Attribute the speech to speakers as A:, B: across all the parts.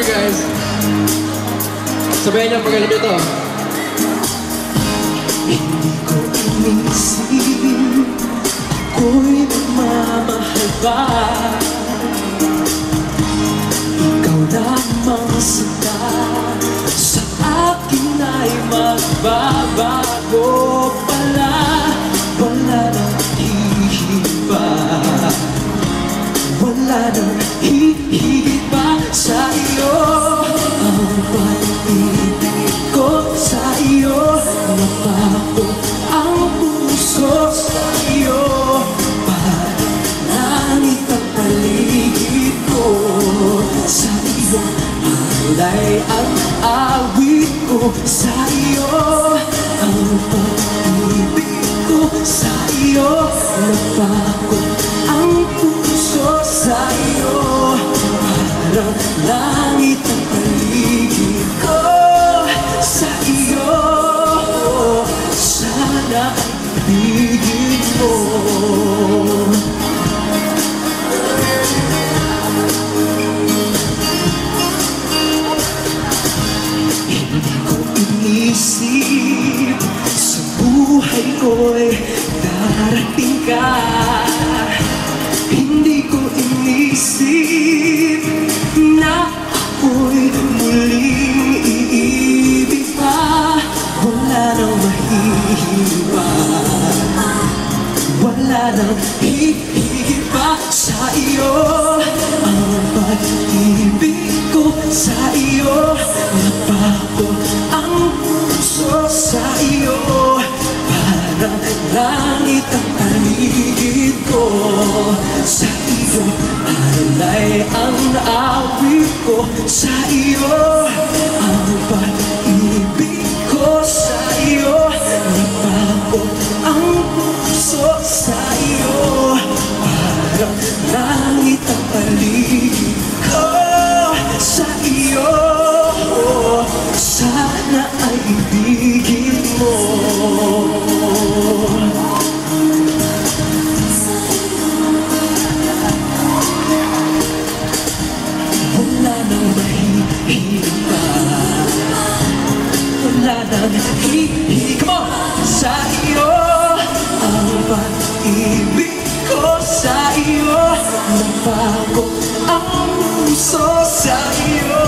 A: you guys. Sabihin niyo pag alam nito.
B: Hindi ko inisip Ako'y nagmamahal ba Ikaw lamang sila Sa akin ay magbabago pa Ang puso sa iyo Parang langit ang paligid ko Sa iyo. Alay ang awit Sa iyo ang pag-ibig ko Sa iyo Napapo ang puso sa iyo Parang langit ang buhay ko'y darating ka. Hindi ko inisip Na ako'y muling iibig pa. Wala nang mahihiwa. Wala nang hihiba sa iyo. Ang pag-ibig ko sa iyo. Nabago ang puso sa iyo Parang langit ang paligid ko. Sa iyo alay ang awit ko. Sa iyo ang pag-ibig ko? Sa iyo Nabago ang puso. Sa iyo Parang langit ang paligid ko. Sa iyo Sana ay ibigin mo mahihiba Wala nang Come on! Sa iyo Ang pag-ibig ko sa iyo ang puso sa iyo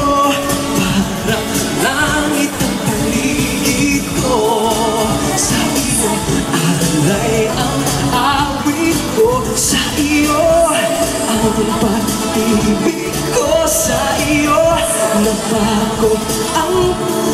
B: Parang langit ang paligid ko Sa iyo ang awit ko Sa iyo ang pag-ibig ko sa iyo